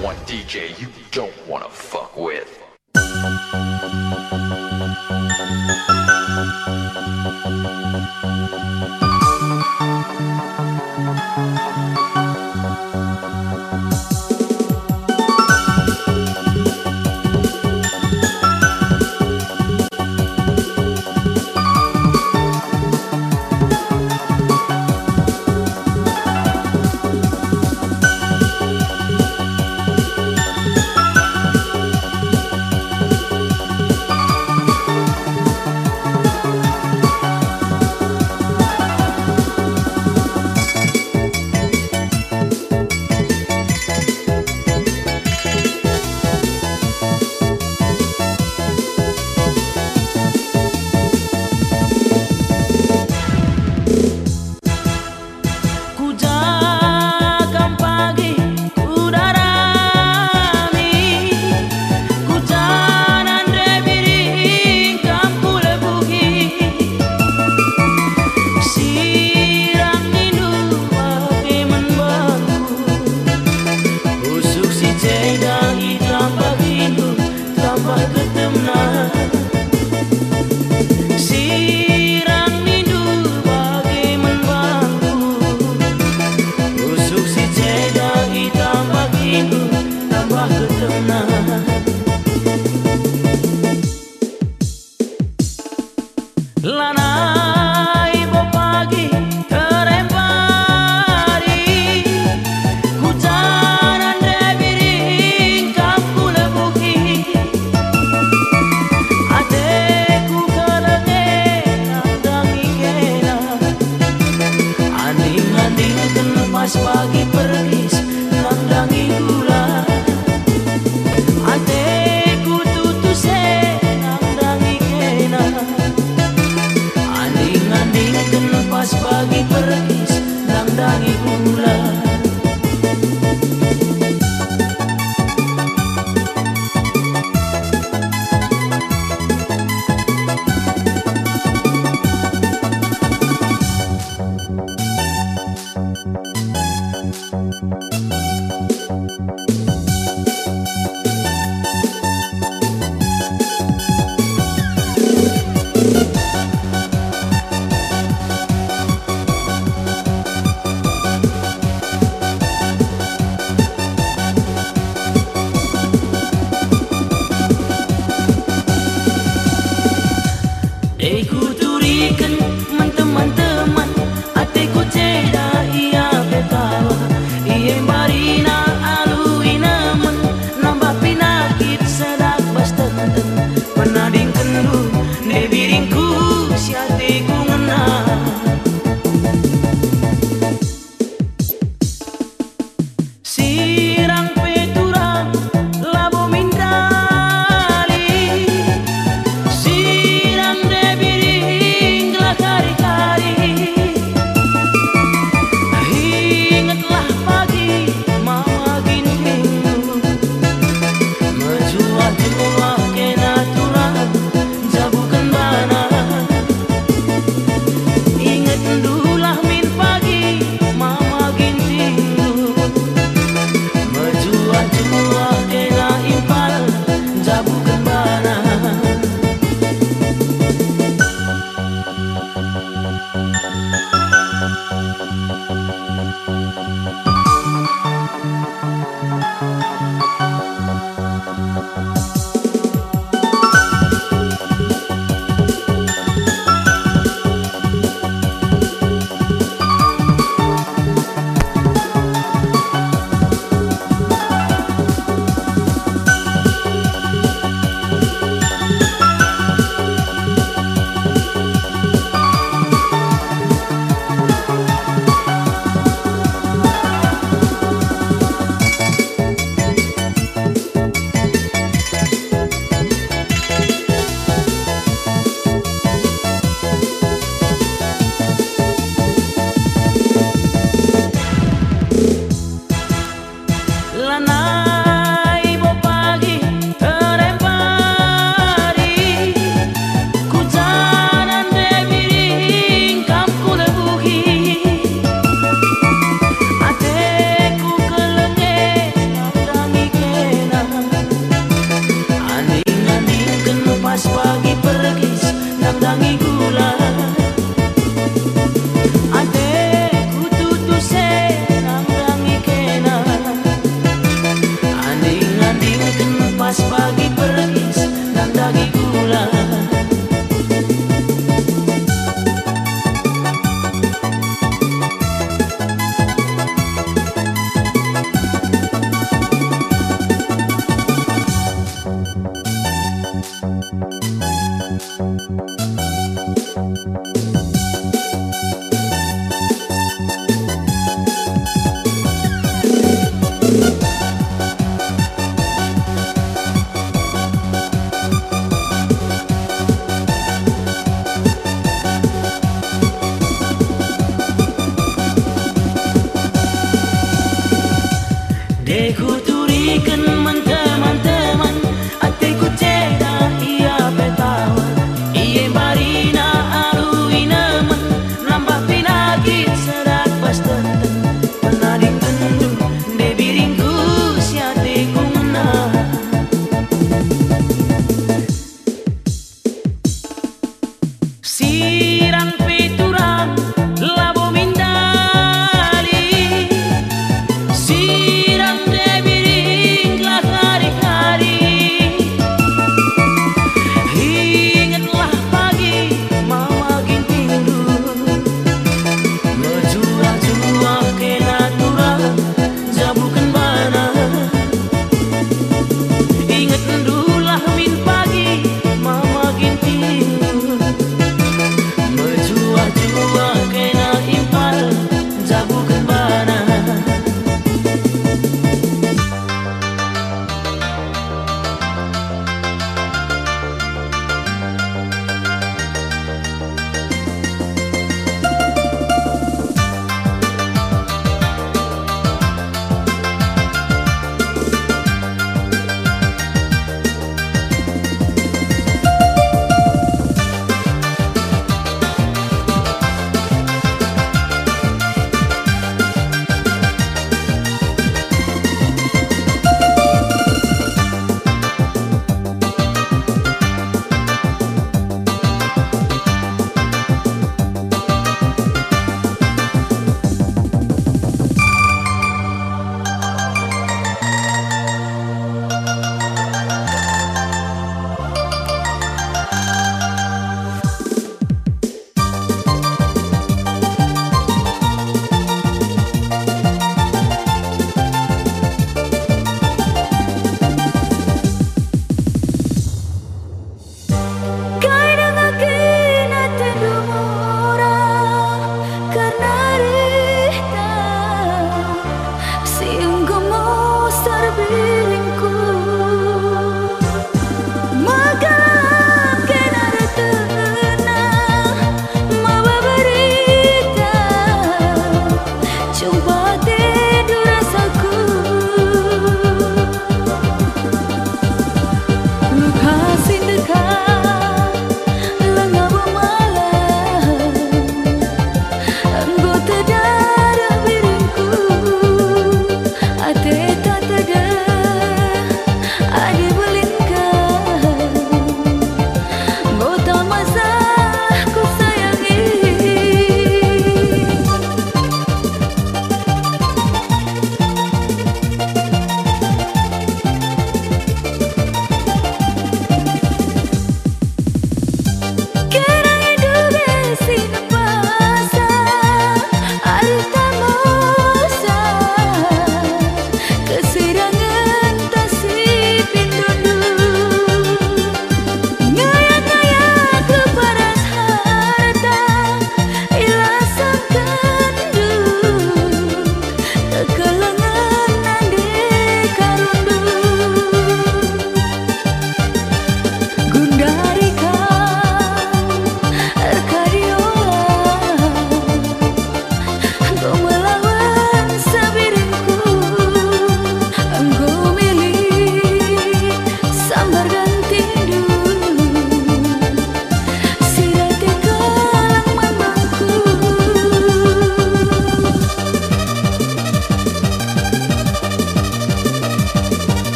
One DJ you don't wanna fuck with.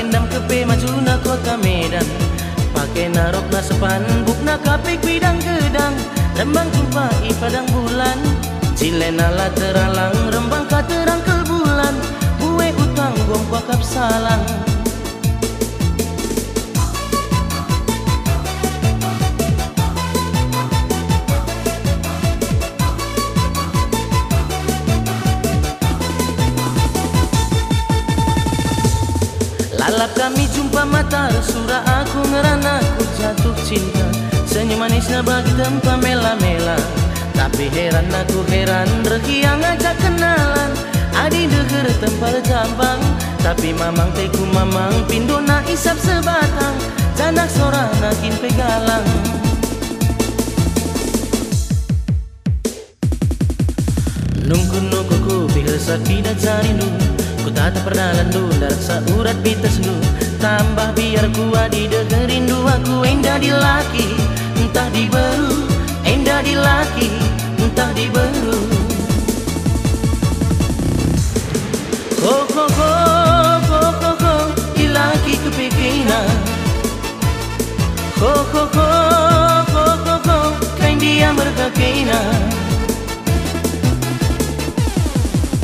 Bagendam kepe majuna kota Medan. Pakai narok na sepan Bukna kapik bidang gedang. Rembang jumpai padang bulan. Cilenala teralang Rembang katerang ke bulan Bue utang gom kap salang jumpa mata Surah aku ngerana aku jatuh cinta. Senyum manis bagi tempat mela-mela. Tapi heran aku heran Reki yang ngajak kenalan. Adi deger tempat jambang. Tapi mamang teku mamang Pindo na isap sebatang. Janak sora nakin pegalang. Nungku nungku ku pikir sakit dan cari nunggu Ku tak pernah landu Darsa urat bitas nu Tambah biar ku adi dengerin dua ku Endah di laki Entah di baru Endah di laki Entah di baru Ho ho ho Ho ho ho Di laki ku pekina Ho ho ho Ho ho ho Kain dia berkakina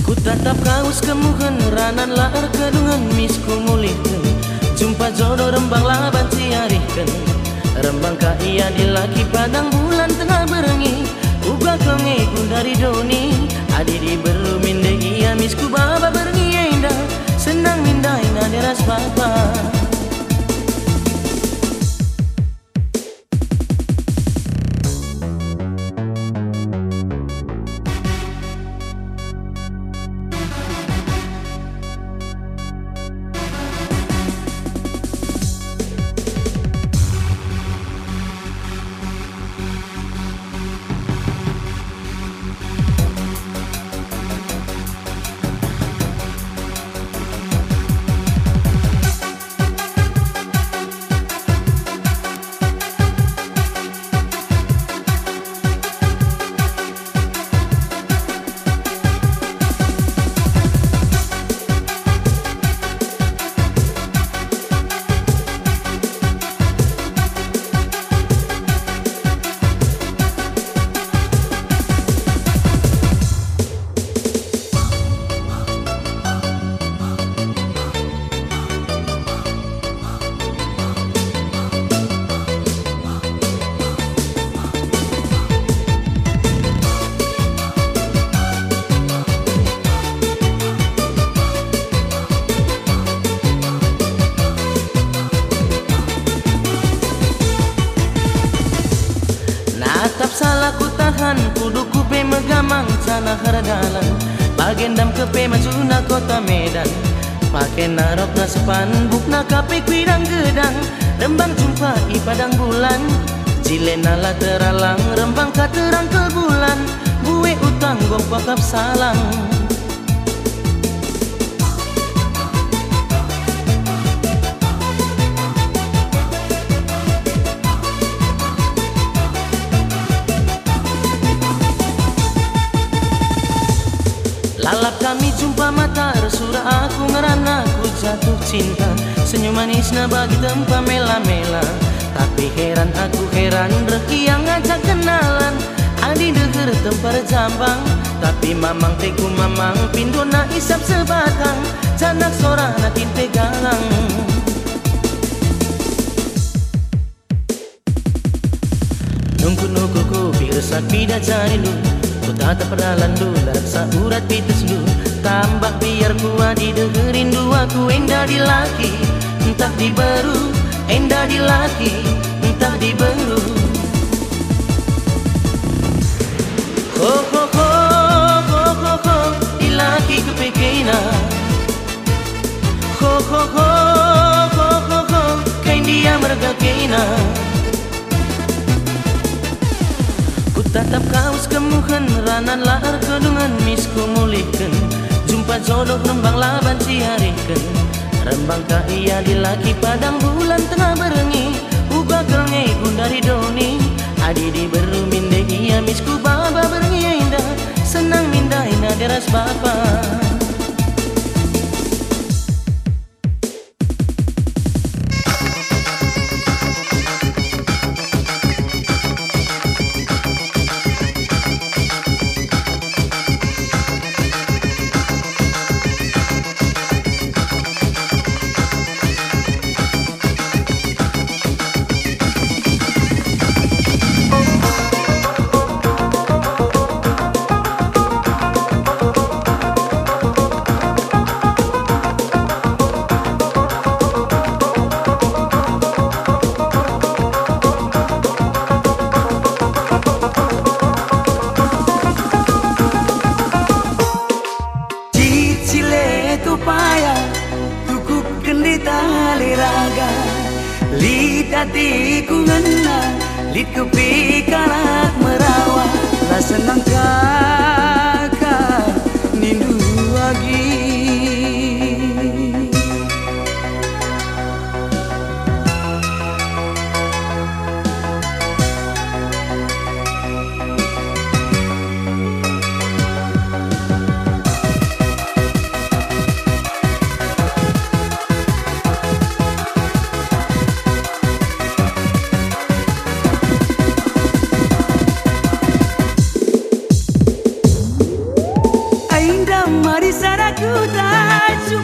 Ku tatap kaus kemuhen ranan laar kedungan misku mulihkan Jumpa jodoh rembang laban ciarihkan Rembang ka iya di laki padang bulan tengah berengi. Uga konge dari doni. Adi di beru minde iya misku baba berengi indah. Senang minda ina deras papa megamang Cana herdalan Bagendam ke pe majuna kota Medan. Pakai narok na sepan Bukna kape kuidang gedang. Rembang jumpa i padang bulan Cilenala teralang Rembang katerang ke bulan Bue utang gom pakap salang kami jumpa mata Surah aku ngerana Aku jatuh cinta. Senyum manis bagi tempat mela-mela. Tapi heran aku heran Reki yang ngajak kenalan. Adi deger tempat jambang Tapi mamang teku mamang Pindo na isap sebatang. Janak sora nakin pegalang Nungku nungku ku pirsak bida cari lu Ku tak pernah landu Darsa urat pites lu Tambah biar ku adi dengerin dua ku Endah di laki Entah di baru Endah di laki Entah di baru Ho ho ho Ho ho ho Di laki ku pekina Ho ho ho Ho ho ho Kain dia merga kena Ku tatap kaus kemuhen ranan lahar kedungan misku mulihkan. Jumpa jodoh rembang laban ciarikan Rembang ka iya di laki padang bulan tengah berengi. Uga kelnge dari doni Adi di beru minde iya misku baba berengi indah. Senang minda ina deras bapa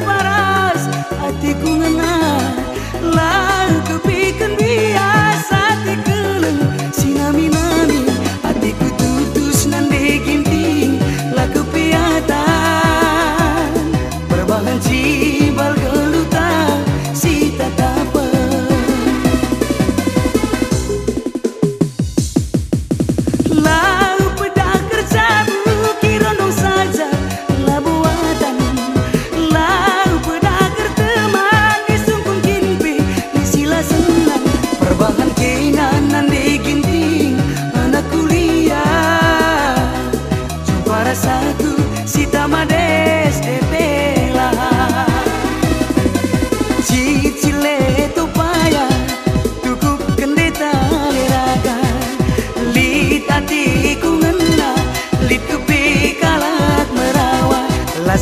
What.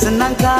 senangkan